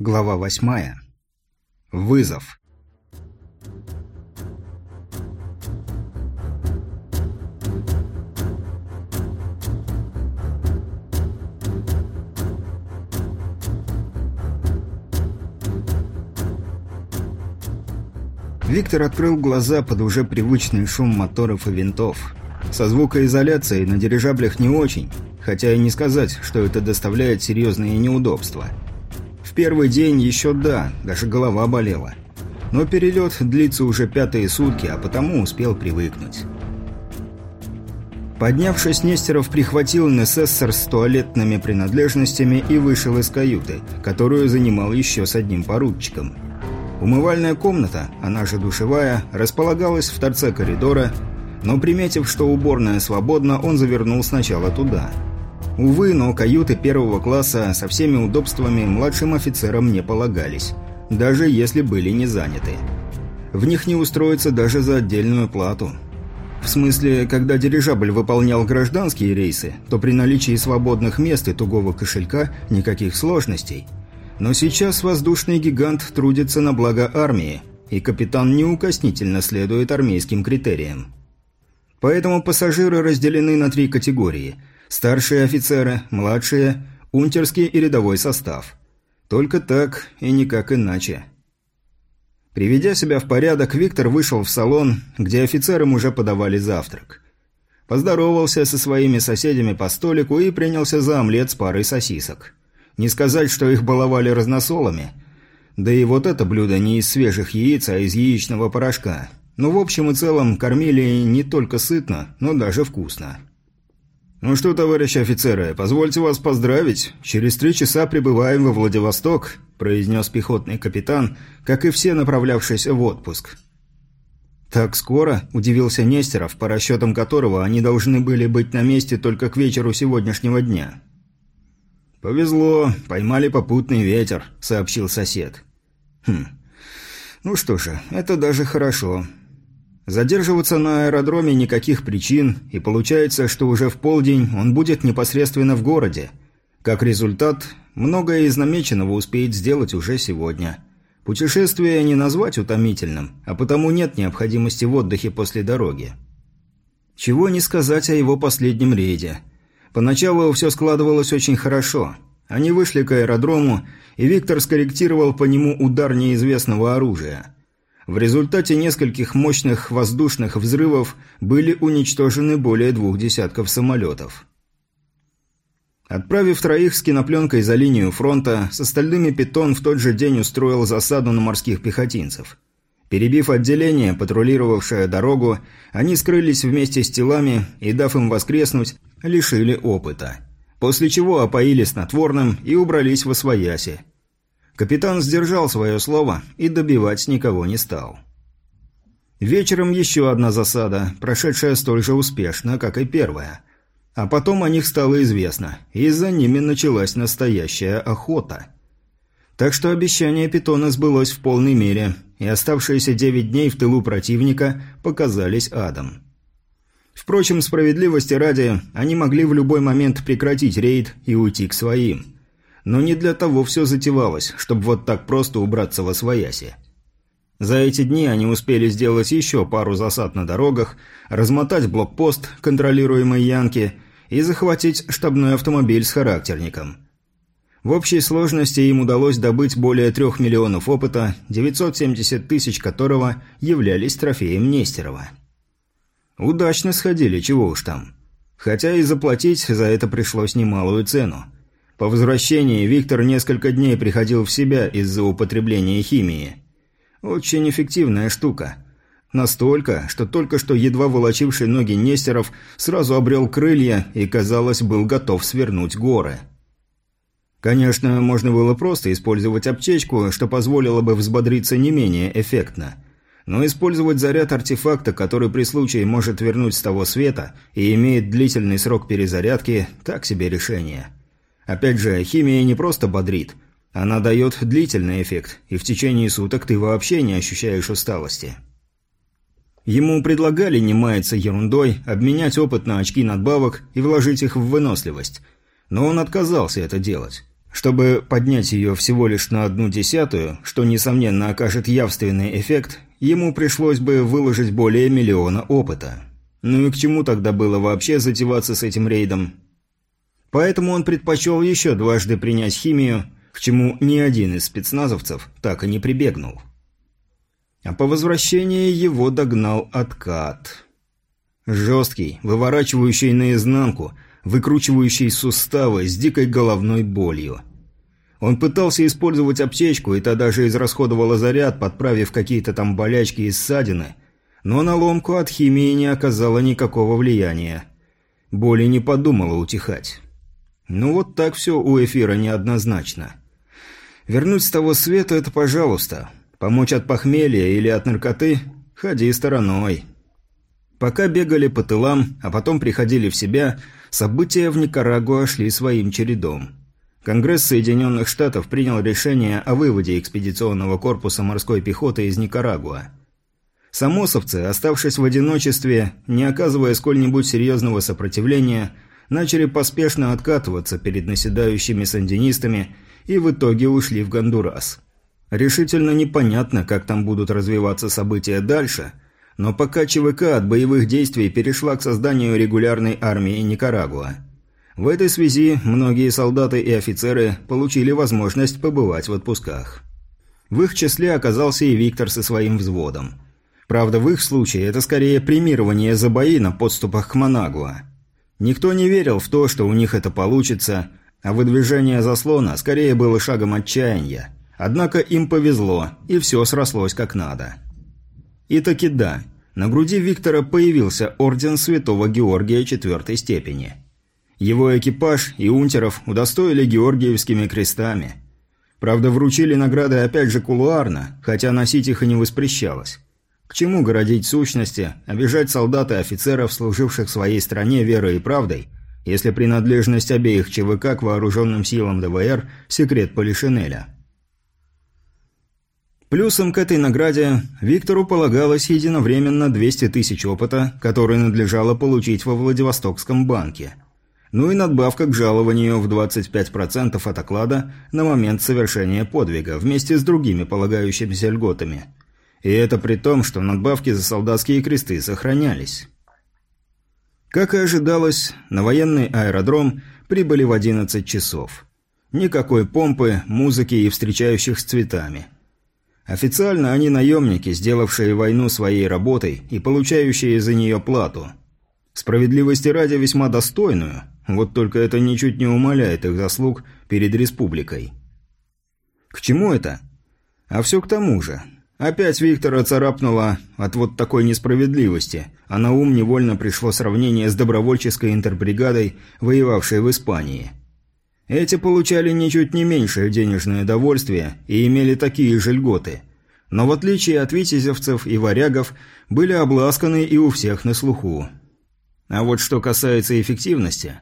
Глава восьмая. Вызов. Виктор открыл глаза под уже привычный шум моторов и винтов. Со звукоизоляцией на дирижаблях не очень, хотя и не сказать, что это доставляет серьезные неудобства – первый день еще да, даже голова болела. Но перелет длится уже пятые сутки, а потому успел привыкнуть. Поднявшись, Нестеров прихватил Несессор с туалетными принадлежностями и вышел из каюты, которую занимал еще с одним поручиком. Умывальная комната, она же душевая, располагалась в торце коридора, но приметив, что уборная свободна, он завернул сначала туда – Увы, но каюты первого класса со всеми удобствами младшим офицерам не полагались, даже если были не заняты. В них не устроиться даже за отдельную плату. В смысле, когда дирижабль выполнял гражданские рейсы, то при наличии свободных мест и тугого кошелька никаких сложностей. Но сейчас воздушный гигант трудится на благо армии, и капитан неукоснительно следует армейским критериям. Поэтому пассажиры разделены на три категории – Старшие офицеры, младшие, унтерский и рядовой состав. Только так и никак иначе. Приведя себя в порядок, Виктор вышел в салон, где офицерам уже подавали завтрак. Поздоровался со своими соседями по столику и принялся за омлет с парой сосисок. Не сказать, что их баловали разносолами. Да и вот это блюдо не из свежих яиц, а из яичного порошка. Но в общем и целом кормили не только сытно, но даже вкусно. «Ну что, товарищи офицеры, позвольте вас поздравить. Через три часа прибываем во Владивосток», – произнес пехотный капитан, как и все направлявшиеся в отпуск. «Так скоро?» – удивился Нестеров, по расчетам которого они должны были быть на месте только к вечеру сегодняшнего дня. «Повезло, поймали попутный ветер», – сообщил сосед. «Хм. Ну что же, это даже хорошо. Задерживаться на аэродроме никаких причин, и получается, что уже в полдень он будет непосредственно в городе. Как результат, многое из намеченного успеет сделать уже сегодня. Путешествие не назвать утомительным, а потому нет необходимости в отдыхе после дороги. Чего не сказать о его последнем рейде. Поначалу все складывалось очень хорошо. Они вышли к аэродрому, и Виктор скорректировал по нему удар неизвестного оружия – в результате нескольких мощных воздушных взрывов были уничтожены более двух десятков самолетов. Отправив троих с кинопленкой за линию фронта, с остальными «Питон» в тот же день устроил засаду на морских пехотинцев. Перебив отделение, патрулировавшее дорогу, они скрылись вместе с телами и, дав им воскреснуть, лишили опыта. После чего опоили снотворным и убрались во свояси. Капитан сдержал свое слово и добивать никого не стал. Вечером еще одна засада, прошедшая столь же успешно, как и первая. А потом о них стало известно, и за ними началась настоящая охота. Так что обещание питона сбылось в полной мере, и оставшиеся девять дней в тылу противника показались адом. Впрочем, справедливости ради, они могли в любой момент прекратить рейд и уйти к своим – но не для того все затевалось, чтобы вот так просто убраться во свояси. За эти дни они успели сделать еще пару засад на дорогах, размотать блокпост, контролируемый Янки, и захватить штабной автомобиль с характерником. В общей сложности им удалось добыть более трех миллионов опыта, 970 тысяч которого являлись трофеем Нестерова. Удачно сходили, чего уж там. Хотя и заплатить за это пришлось немалую цену – по возвращении Виктор несколько дней приходил в себя из-за употребления химии. Очень эффективная штука. Настолько, что только что едва волочивший ноги Нестеров сразу обрел крылья и, казалось, был готов свернуть горы. Конечно, можно было просто использовать аптечку, что позволило бы взбодриться не менее эффектно. Но использовать заряд артефакта, который при случае может вернуть с того света и имеет длительный срок перезарядки – так себе решение. Опять же, химия не просто бодрит. Она дает длительный эффект, и в течение суток ты вообще не ощущаешь усталости. Ему предлагали не маяться ерундой, обменять опыт на очки надбавок и вложить их в выносливость. Но он отказался это делать. Чтобы поднять ее всего лишь на одну десятую, что, несомненно, окажет явственный эффект, ему пришлось бы выложить более миллиона опыта. Ну и к чему тогда было вообще затеваться с этим рейдом? Поэтому он предпочел еще дважды принять химию, к чему ни один из спецназовцев так и не прибегнул. А по возвращении его догнал откат. Жесткий, выворачивающий наизнанку, выкручивающий суставы с дикой головной болью. Он пытался использовать аптечку, и та даже израсходовала заряд, подправив какие-то там болячки и ссадины, но на ломку от химии не оказала никакого влияния. Боли не подумала утихать. Ну вот так все у эфира неоднозначно. Вернуть с того света – это пожалуйста. Помочь от похмелья или от наркоты – ходи стороной. Пока бегали по тылам, а потом приходили в себя, события в Никарагуа шли своим чередом. Конгресс Соединенных Штатов принял решение о выводе экспедиционного корпуса морской пехоты из Никарагуа. Самосовцы, оставшись в одиночестве, не оказывая сколь-нибудь серьезного сопротивления, начали поспешно откатываться перед наседающими сандинистами и в итоге ушли в Гондурас. Решительно непонятно, как там будут развиваться события дальше – но пока ЧВК от боевых действий перешла к созданию регулярной армии Никарагуа. В этой связи многие солдаты и офицеры получили возможность побывать в отпусках. В их числе оказался и Виктор со своим взводом. Правда, в их случае это скорее премирование за бои на подступах к Манагуа. Никто не верил в то, что у них это получится, а выдвижение заслона скорее было шагом отчаяния. Однако им повезло, и все срослось как надо. И таки да, на груди Виктора появился орден Святого Георгия четвертой степени. Его экипаж и унтеров удостоили георгиевскими крестами. Правда, вручили награды опять же кулуарно, хотя носить их и не воспрещалось. К чему городить сущности, обижать солдат и офицеров, служивших своей стране верой и правдой, если принадлежность обеих ЧВК к вооруженным силам ДВР – секрет Полишинеля? Плюсом к этой награде Виктору полагалось единовременно 200 тысяч опыта, которые надлежало получить во Владивостокском банке. Ну и надбавка к жалованию в 25% от оклада на момент совершения подвига, вместе с другими полагающимися льготами. И это при том, что надбавки за солдатские кресты сохранялись. Как и ожидалось, на военный аэродром прибыли в 11 часов. Никакой помпы, музыки и встречающих с цветами – Официально они наемники, сделавшие войну своей работой и получающие за нее плату. Справедливости ради весьма достойную, вот только это ничуть не умаляет их заслуг перед республикой. К чему это? А все к тому же. Опять Виктора царапнуло от вот такой несправедливости, а на ум невольно пришло сравнение с добровольческой интербригадой, воевавшей в Испании. Эти получали ничуть не меньшее денежное довольствие и имели такие же льготы. Но в отличие от витязевцев и варягов, были обласканы и у всех на слуху. А вот что касается эффективности...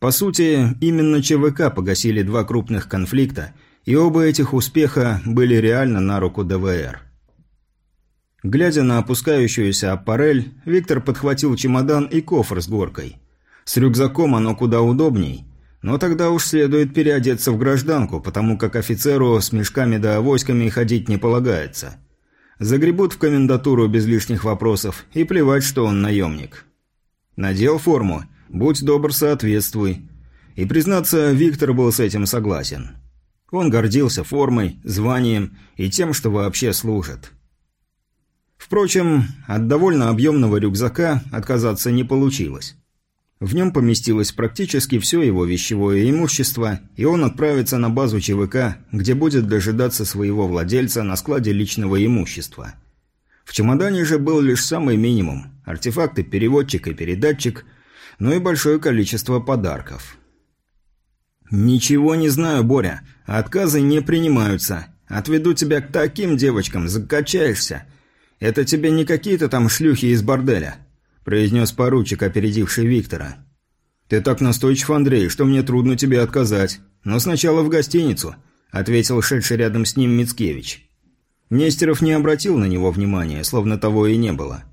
По сути, именно ЧВК погасили два крупных конфликта, и оба этих успеха были реально на руку ДВР. Глядя на опускающуюся аппарель, Виктор подхватил чемодан и кофр с горкой. С рюкзаком оно куда удобней – но тогда уж следует переодеться в гражданку, потому как офицеру с мешками да авоськами ходить не полагается. Загребут в комендатуру без лишних вопросов, и плевать, что он наемник. Надел форму, будь добр, соответствуй. И, признаться, Виктор был с этим согласен. Он гордился формой, званием и тем, что вообще служит. Впрочем, от довольно объемного рюкзака отказаться не получилось. В нем поместилось практически все его вещевое имущество, и он отправится на базу ЧВК, где будет дожидаться своего владельца на складе личного имущества. В чемодане же был лишь самый минимум – артефакты, переводчик и передатчик, но и большое количество подарков. «Ничего не знаю, Боря. Отказы не принимаются. Отведу тебя к таким девочкам, закачаешься. Это тебе не какие-то там шлюхи из борделя произнес поручик, опередивший Виктора. «Ты так настойчив, Андрей, что мне трудно тебе отказать. Но сначала в гостиницу», – ответил шедший рядом с ним Мицкевич. Нестеров не обратил на него внимания, словно того и не было.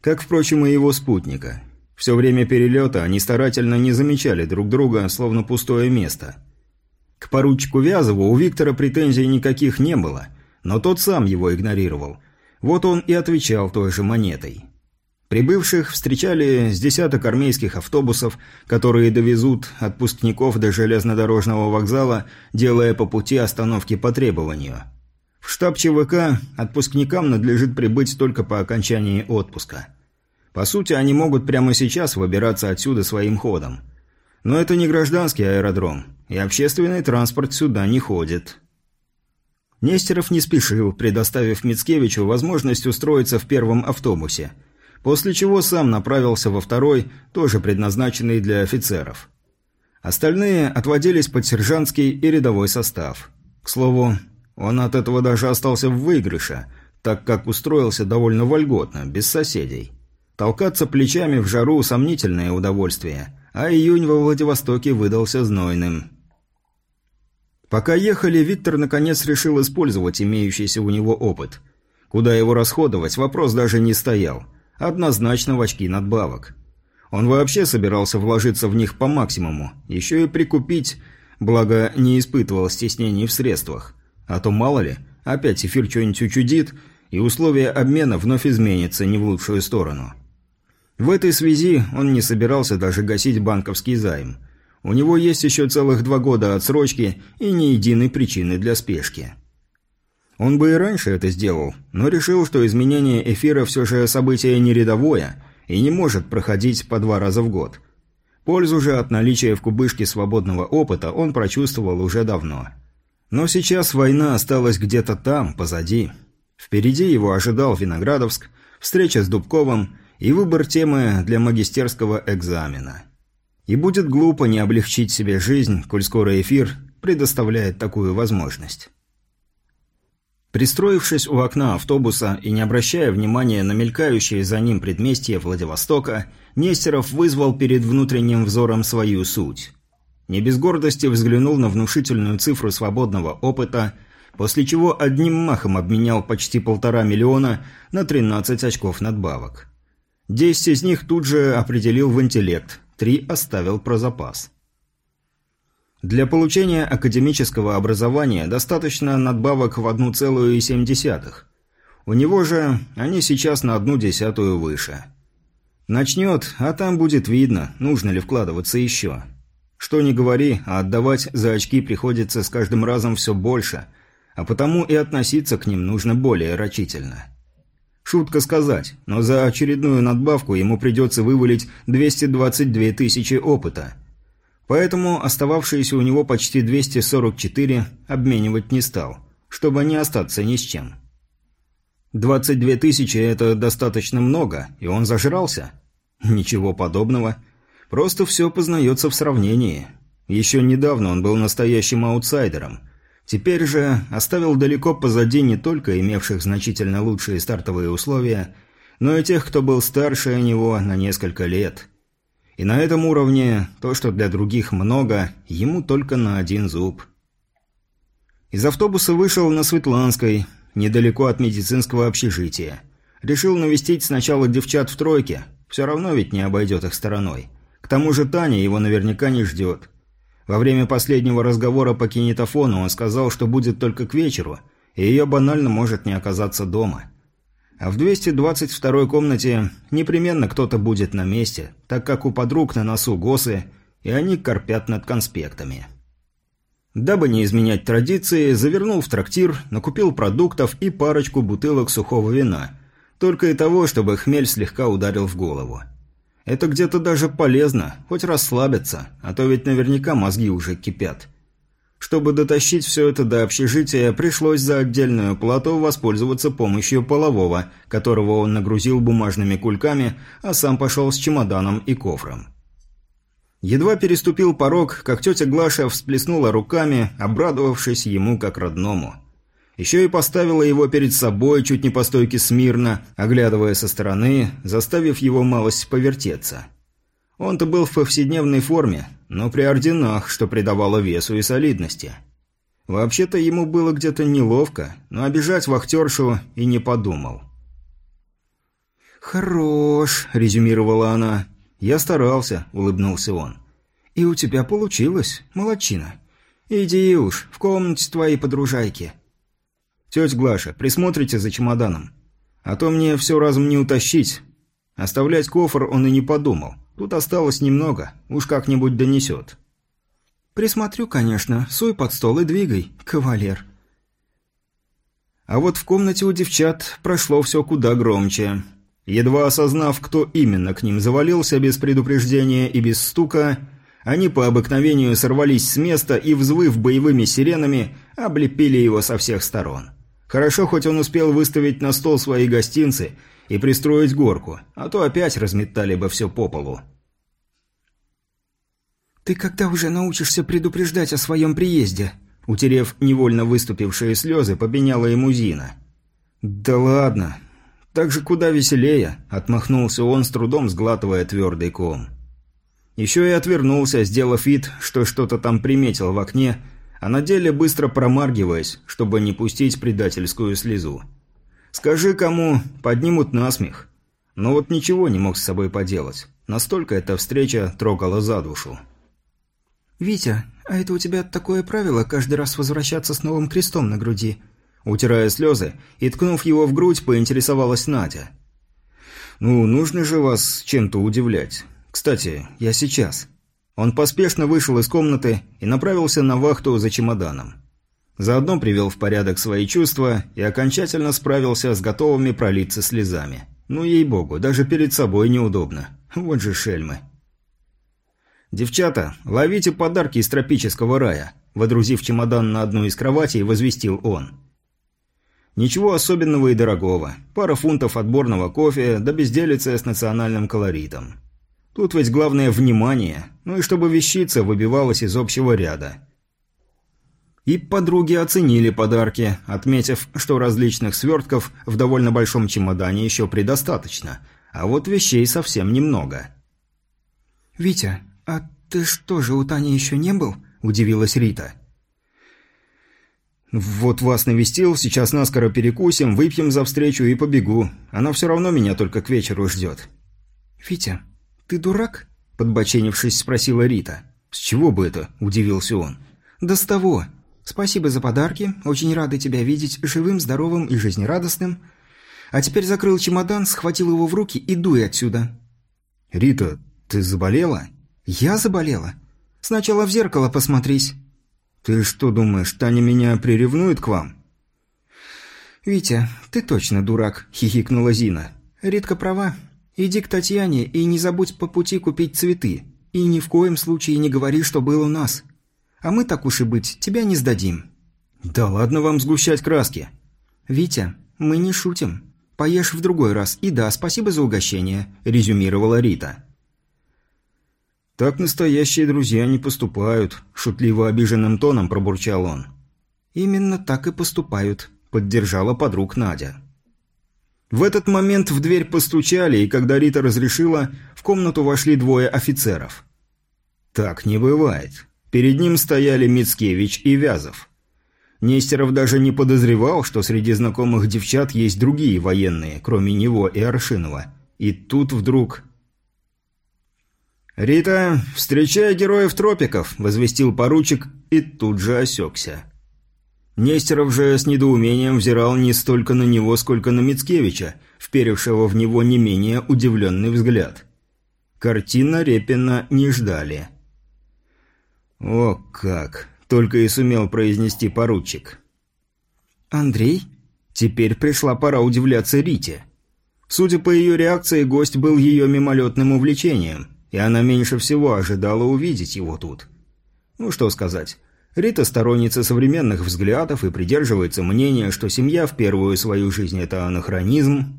Как, впрочем, и его спутника. Все время перелета они старательно не замечали друг друга, словно пустое место. К поручику Вязову у Виктора претензий никаких не было, но тот сам его игнорировал. Вот он и отвечал той же монетой. Прибывших встречали с десяток армейских автобусов, которые довезут отпускников до железнодорожного вокзала, делая по пути остановки по требованию. В штаб ЧВК отпускникам надлежит прибыть только по окончании отпуска. По сути, они могут прямо сейчас выбираться отсюда своим ходом. Но это не гражданский аэродром, и общественный транспорт сюда не ходит. Нестеров не спешил, предоставив Мицкевичу возможность устроиться в первом автобусе – после чего сам направился во второй, тоже предназначенный для офицеров. Остальные отводились под сержантский и рядовой состав. К слову, он от этого даже остался в выигрыше, так как устроился довольно вольготно, без соседей. Толкаться плечами в жару – сомнительное удовольствие, а июнь во Владивостоке выдался знойным. Пока ехали, Виктор наконец решил использовать имеющийся у него опыт. Куда его расходовать, вопрос даже не стоял – Однозначно в очки надбавок. Он вообще собирался вложиться в них по максимуму, еще и прикупить, благо не испытывал стеснений в средствах. А то мало ли, опять эфир что-нибудь учудит, и условия обмена вновь изменятся не в лучшую сторону. В этой связи он не собирался даже гасить банковский займ. У него есть еще целых два года отсрочки и ни единой причины для спешки. Он бы и раньше это сделал, но решил, что изменение эфира все же событие не рядовое и не может проходить по два раза в год. Пользу же от наличия в кубышке свободного опыта он прочувствовал уже давно. Но сейчас война осталась где-то там, позади. Впереди его ожидал Виноградовск, встреча с Дубковым и выбор темы для магистерского экзамена. И будет глупо не облегчить себе жизнь, коль скоро эфир предоставляет такую возможность. Пристроившись у окна автобуса и не обращая внимания на мелькающие за ним предместья Владивостока, Нестеров вызвал перед внутренним взором свою суть. Не без гордости взглянул на внушительную цифру свободного опыта, после чего одним махом обменял почти полтора миллиона на 13 очков надбавок. Десять из них тут же определил в интеллект, три оставил про запас. Для получения академического образования достаточно надбавок в 1,7. У него же они сейчас на одну десятую выше. Начнет, а там будет видно, нужно ли вкладываться еще. Что ни говори, а отдавать за очки приходится с каждым разом все больше, а потому и относиться к ним нужно более рачительно. Шутка сказать, но за очередную надбавку ему придется вывалить 222 тысячи опыта – Поэтому остававшиеся у него почти 244 обменивать не стал, чтобы не остаться ни с чем. 22 тысячи – это достаточно много, и он зажрался? Ничего подобного. Просто все познается в сравнении. Еще недавно он был настоящим аутсайдером. Теперь же оставил далеко позади не только имевших значительно лучшие стартовые условия, но и тех, кто был старше него на несколько лет – и на этом уровне то, что для других много, ему только на один зуб. Из автобуса вышел на Светланской, недалеко от медицинского общежития. Решил навестить сначала девчат в тройке, все равно ведь не обойдет их стороной. К тому же Таня его наверняка не ждет. Во время последнего разговора по кинетофону он сказал, что будет только к вечеру, и ее банально может не оказаться дома. А в 222 комнате непременно кто-то будет на месте, так как у подруг на носу госы, и они корпят над конспектами. Дабы не изменять традиции, завернул в трактир, накупил продуктов и парочку бутылок сухого вина. Только и того, чтобы хмель слегка ударил в голову. Это где-то даже полезно, хоть расслабиться, а то ведь наверняка мозги уже кипят. Чтобы дотащить все это до общежития, пришлось за отдельную плату воспользоваться помощью полового, которого он нагрузил бумажными кульками, а сам пошел с чемоданом и кофром. Едва переступил порог, как тетя Глаша всплеснула руками, обрадовавшись ему как родному. Еще и поставила его перед собой чуть не по стойке смирно, оглядывая со стороны, заставив его малость повертеться. Он-то был в повседневной форме, но при орденах, что придавало весу и солидности. Вообще-то ему было где-то неловко, но обижать вахтершу и не подумал. «Хорош», — резюмировала она. «Я старался», — улыбнулся он. «И у тебя получилось, молодчина. «Иди уж, в комнате твоей подружайки». «Тетя Глаша, присмотрите за чемоданом. А то мне все разом не утащить. Оставлять кофр он и не подумал. Тут осталось немного, уж как-нибудь донесет». «Присмотрю, конечно. Суй под стол и двигай, кавалер». А вот в комнате у девчат прошло все куда громче. Едва осознав, кто именно к ним завалился без предупреждения и без стука, они по обыкновению сорвались с места и, взвыв боевыми сиренами, облепили его со всех сторон. Хорошо, хоть он успел выставить на стол свои гостинцы и пристроить горку, а то опять разметали бы все по полу. «Ты когда уже научишься предупреждать о своем приезде?» Утерев невольно выступившие слезы, побеняла ему Зина. «Да ладно. Так же куда веселее», — отмахнулся он, с трудом сглатывая твердый ком. Еще и отвернулся, сделав вид, что что-то там приметил в окне, а на деле быстро промаргиваясь, чтобы не пустить предательскую слезу. «Скажи кому, поднимут насмех». Но вот ничего не мог с собой поделать. Настолько эта встреча трогала за душу. «Витя, а это у тебя такое правило каждый раз возвращаться с новым крестом на груди?» Утирая слезы и ткнув его в грудь, поинтересовалась Надя. «Ну, нужно же вас чем-то удивлять. Кстати, я сейчас». Он поспешно вышел из комнаты и направился на вахту за чемоданом. Заодно привел в порядок свои чувства и окончательно справился с готовыми пролиться слезами. Ну, ей-богу, даже перед собой неудобно. Вот же шельмы. «Девчата, ловите подарки из тропического рая», – водрузив чемодан на одну из кроватей, возвестил он. Ничего особенного и дорогого. Пара фунтов отборного кофе, да безделица с национальным колоритом. Тут ведь главное внимание, ну и чтобы вещица выбивалась из общего ряда. И подруги оценили подарки, отметив, что различных свертков в довольно большом чемодане еще предостаточно, а вот вещей совсем немного. «Витя, «А ты что же, у Тани еще не был?» – удивилась Рита. «Вот вас навестил, сейчас наскоро перекусим, выпьем за встречу и побегу. Она все равно меня только к вечеру ждет». «Витя, ты дурак?» – подбоченившись, спросила Рита. «С чего бы это?» – удивился он. «Да с того. Спасибо за подарки, очень рады тебя видеть живым, здоровым и жизнерадостным. А теперь закрыл чемодан, схватил его в руки и дуй отсюда». «Рита, ты заболела?» «Я заболела? Сначала в зеркало посмотрись». «Ты что думаешь, Таня меня приревнует к вам?» «Витя, ты точно дурак», – хихикнула Зина. «Ритка права. Иди к Татьяне и не забудь по пути купить цветы. И ни в коем случае не говори, что был у нас. А мы, так уж и быть, тебя не сдадим». «Да ладно вам сгущать краски». «Витя, мы не шутим. Поешь в другой раз. И да, спасибо за угощение», – резюмировала Рита. «Так настоящие друзья не поступают», – шутливо обиженным тоном пробурчал он. «Именно так и поступают», – поддержала подруг Надя. В этот момент в дверь постучали, и когда Рита разрешила, в комнату вошли двое офицеров. Так не бывает. Перед ним стояли Мицкевич и Вязов. Нестеров даже не подозревал, что среди знакомых девчат есть другие военные, кроме него и Аршинова. И тут вдруг «Рита, встречай героев тропиков», – возвестил поручик и тут же осекся. Нестеров же с недоумением взирал не столько на него, сколько на Мицкевича, вперевшего в него не менее удивленный взгляд. Картина Репина не ждали. «О как!» – только и сумел произнести поручик. «Андрей?» Теперь пришла пора удивляться Рите. Судя по ее реакции, гость был ее мимолетным увлечением – и она меньше всего ожидала увидеть его тут. Ну что сказать. Рита сторонница современных взглядов и придерживается мнения, что семья в первую свою жизнь – это анахронизм.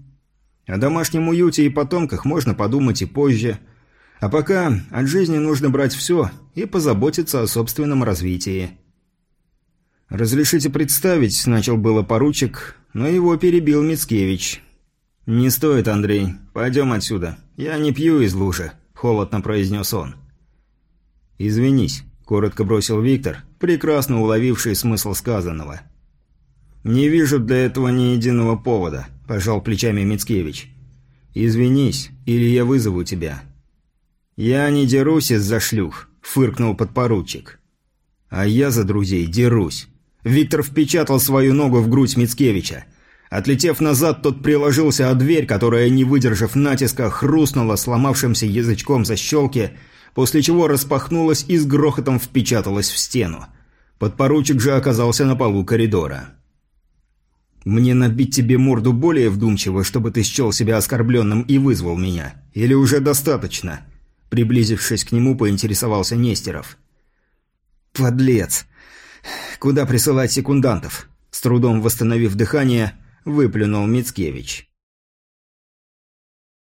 О домашнем уюте и потомках можно подумать и позже. А пока от жизни нужно брать все и позаботиться о собственном развитии. «Разрешите представить», – начал было поручик, но его перебил Мицкевич. «Не стоит, Андрей. Пойдем отсюда. Я не пью из лужи холодно произнес он. «Извинись», – коротко бросил Виктор, прекрасно уловивший смысл сказанного. «Не вижу для этого ни единого повода», – пожал плечами Мицкевич. «Извинись, или я вызову тебя». «Я не дерусь из-за шлюх», – фыркнул подпоручик. А я за друзей дерусь. Виктор впечатал свою ногу в грудь Мицкевича. Отлетев назад, тот приложился о дверь, которая, не выдержав натиска, хрустнула сломавшимся язычком защелки, после чего распахнулась и с грохотом впечаталась в стену. Подпоручик же оказался на полу коридора. «Мне набить тебе морду более вдумчиво, чтобы ты счел себя оскорбленным и вызвал меня? Или уже достаточно?» Приблизившись к нему, поинтересовался Нестеров. «Подлец! Куда присылать секундантов?» С трудом восстановив дыхание, выплюнул Мицкевич.